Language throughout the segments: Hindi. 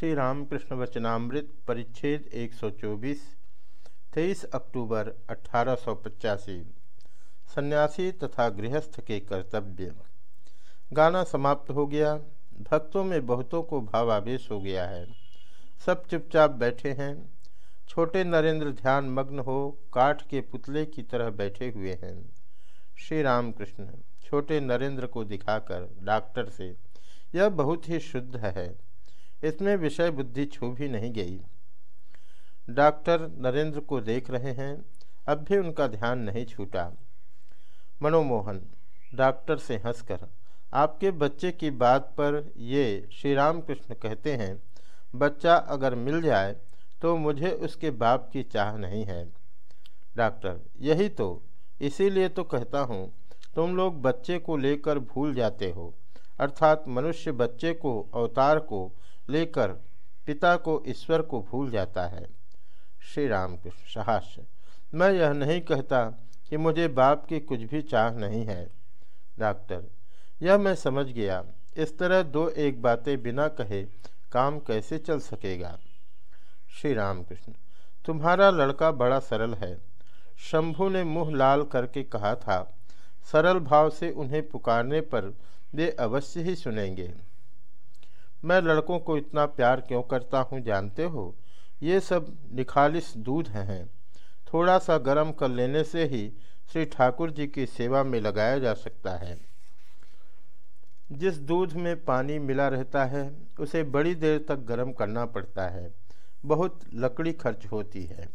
श्री रामकृष्ण वचनामृत परिच्छेद 124 तेईस अक्टूबर अठारह सन्यासी तथा गृहस्थ के कर्तव्य। गाना समाप्त हो गया। भक्तों में बहुतों को भावावेश हो गया है। सब चुपचाप बैठे हैं। छोटे नरेंद्र ध्यान मग्न हो काठ के पुतले की तरह बैठे हुए हैं। श्री रामकृष्ण छोटे नरेंद्र को दिखाकर डॉक्टर से, यह बहुत ही शुद्ध है। इसमें विषय बुद्धि छू भी नहीं गई। डॉक्टर नरेंद्र को देख रहे हैं, अब भी उनका ध्यान नहीं छूटा। मनोमोहन, डॉक्टर से हंसकर, आपके बच्चे की बात पर ये श्री राम कृष्ण कहते हैं, बच्चा अगर मिल जाए तो मुझे उसके बाप की चाह नहीं है। डॉक्टर, यही तो इसीलिए तो कहता हूँ, तुम लोग बच्चे को लेकर भूल जाते हो, अर्थात मनुष्य बच्चे को, अवतार को लेकर पिता को ईश्वर को भूल जाता है। श्री राम सहास्य। मैं यह नहीं कहता कि मुझे बाप की कुछ भी चाह नहीं है। डॉक्टर, यह मैं समझ गया। इस तरह दो एक बातें बिना कहे काम कैसे चल सकेगा? श्री राम कृष्ण तुम्हारा लड़का बड़ा सरल है। शंभु ने मुँह लाल करके कहा था, सरल भाव से उन्हें पुकारने पर वे अवश्य ही सुनेंगे। मैं लड़कों को इतना प्यार क्यों करता हूँ जानते हो? ये सब निखालिस दूध हैं। थोड़ा सा गर्म कर लेने से ही श्री ठाकुर जी की सेवा में लगाया जा सकता है। जिस दूध में पानी मिला रहता है, उसे बड़ी देर तक गर्म करना पड़ता है। बहुत लकड़ी खर्च होती है।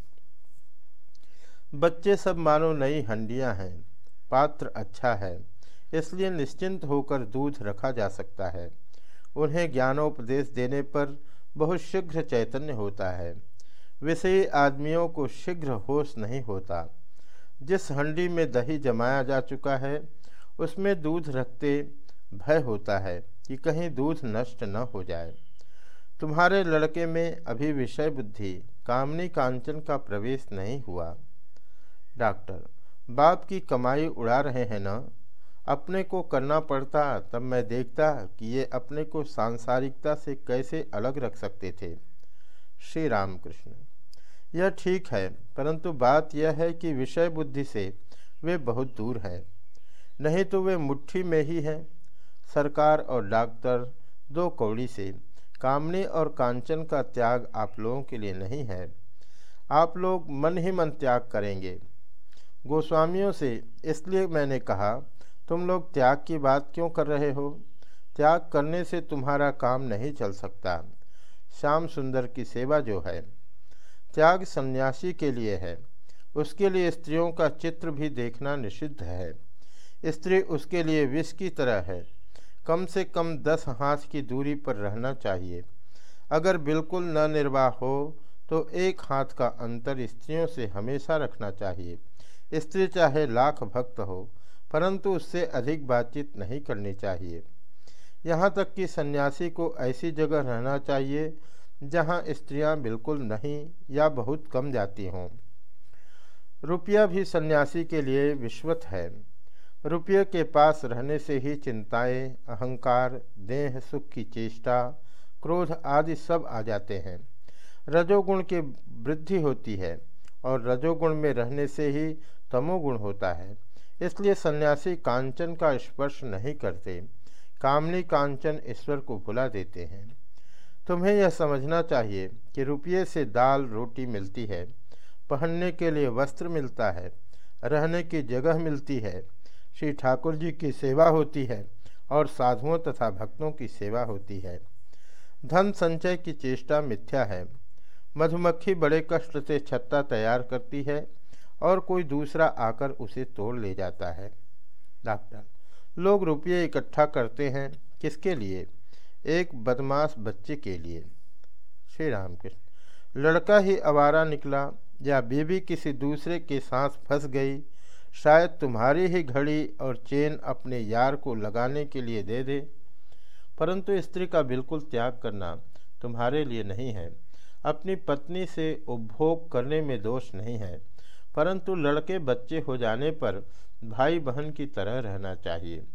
बच्चे सब मानो नई हंडियाँ हैं। पात्र अच्छा है, इसलिए निश्चिंत होकर दूध रखा जा सकता है। उन्हें ज्ञानोपदेश देने पर बहुत शीघ्र चैतन्य होता है। विषयी आदमियों को शीघ्र होश नहीं होता। जिस हंडी में दही जमाया जा चुका है, उसमें दूध रखते भय होता है कि कहीं दूध नष्ट न हो जाए। तुम्हारे लड़के में अभी विषय बुद्धि, कामनी कांचन का प्रवेश नहीं हुआ। डॉक्टर, बाप की कमाई उड़ा रहे हैं ना? अपने को करना पड़ता, तब मैं देखता कि ये अपने को सांसारिकता से कैसे अलग रख सकते थे। श्री रामकृष्ण यह ठीक है, परंतु बात यह है कि विषय बुद्धि से वे बहुत दूर हैं। नहीं तो वे मुट्ठी में ही हैं। सरकार और डॉक्टर दो कौड़ी से कामने और कांचन का त्याग आप लोगों के लिए नहीं है। आप लोग मन ही मन त्याग करेंगे। गोस्वामियों से इसलिए मैंने कहा तुम लोग त्याग की बात क्यों कर रहे हो? त्याग करने से तुम्हारा काम नहीं चल सकता। श्याम सुंदर की सेवा जो है, त्याग सन्यासी के लिए है। उसके लिए स्त्रियों का चित्र भी देखना निषिद्ध है। स्त्री उसके लिए विष की तरह है। कम से कम दस हाथ की दूरी पर रहना चाहिए। अगर बिल्कुल न निर्वाह हो तो एक हाथ का अंतर स्त्रियों से हमेशा रखना चाहिए। स्त्री चाहे लाख भक्त हो परंतु उससे अधिक बातचीत नहीं करनी चाहिए। यहाँ तक कि सन्यासी को ऐसी जगह रहना चाहिए जहाँ स्त्रियाँ बिल्कुल नहीं या बहुत कम जाती हों। रुपया भी सन्यासी के लिए विश्वत है। रुपये के पास रहने से ही चिंताएँ, अहंकार देह सुख की चेष्टा क्रोध आदि सब आ जाते हैं। रजोगुण की वृद्धि होती है और रजोगुण में रहने से ही तमोगुण होता है। इसलिए सन्यासी कांचन का स्पर्श नहीं करते। कामनी कांचन ईश्वर को भुला देते हैं। तुम्हें यह समझना चाहिए कि रुपये से दाल रोटी मिलती है, पहनने के लिए वस्त्र मिलता है, रहने की जगह मिलती है, श्री ठाकुर जी की सेवा होती है और साधुओं तथा भक्तों की सेवा होती है। धन संचय की चेष्टा मिथ्या है। मधुमक्खी बड़े कष्ट से छत्ता तैयार करती है और कोई दूसरा आकर उसे तोड़ ले जाता है। डॉक्टर, लोग रुपये इकट्ठा करते हैं किसके लिए? एक बदमाश बच्चे के लिए। श्री रामकृष्ण, लड़का ही आवारा निकला, या बीबी किसी दूसरे के साथ फंस गई? शायद तुम्हारी ही घड़ी और चेन अपने यार को लगाने के लिए दे दे। परंतु स्त्री का बिल्कुल त्याग करना तुम्हारे लिए नहीं है। अपनी पत्नी से उपभोग करने में दोष नहीं है। परंतु लड़के बच्चे हो जाने पर भाई बहन की तरह रहना चाहिए।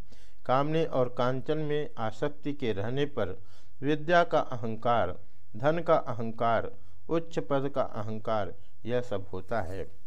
कामने और कांचन में आसक्ति के रहने पर विद्या का अहंकार, धन का अहंकार, उच्च पद का अहंकार, यह सब होता है।